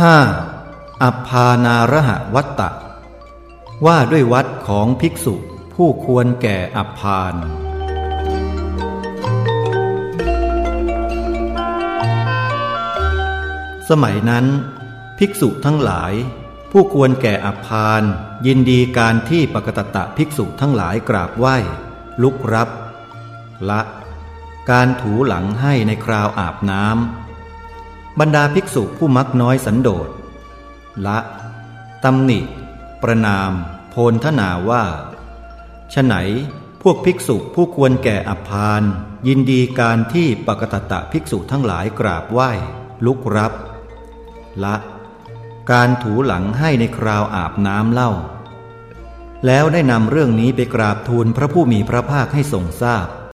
5. อัพานาระหะวัตตะ ว่าด้วยวัดของภิกษุผู้ควรแก่อัพานสมัยนั้น ภิกษุทั้งหลาย ผู้ควรแก่อัพานยินดีการที่ปกตตะภิกษุทั้งหลายกราบไหว้ ลุกรับ ละ การถูหลังให้ในคราวอาบน้ำ บรรดาภิกษุผู้มักน้อยสันโดษละตำหนิ ประนาม โพนทนาว่าฉไหนพวกภิกษุผู้ควรแก่อภาน ยินดีการที่ปกตตะภิกษุทั้งหลายกราบไหว้ ลุกรับ ละ การถูหลังให้ในคราวอาบน้ำเล่า แล้วได้นำเรื่องนี้ไปกราบทูลพระผู้มีพระภาคให้ทรงทราบพ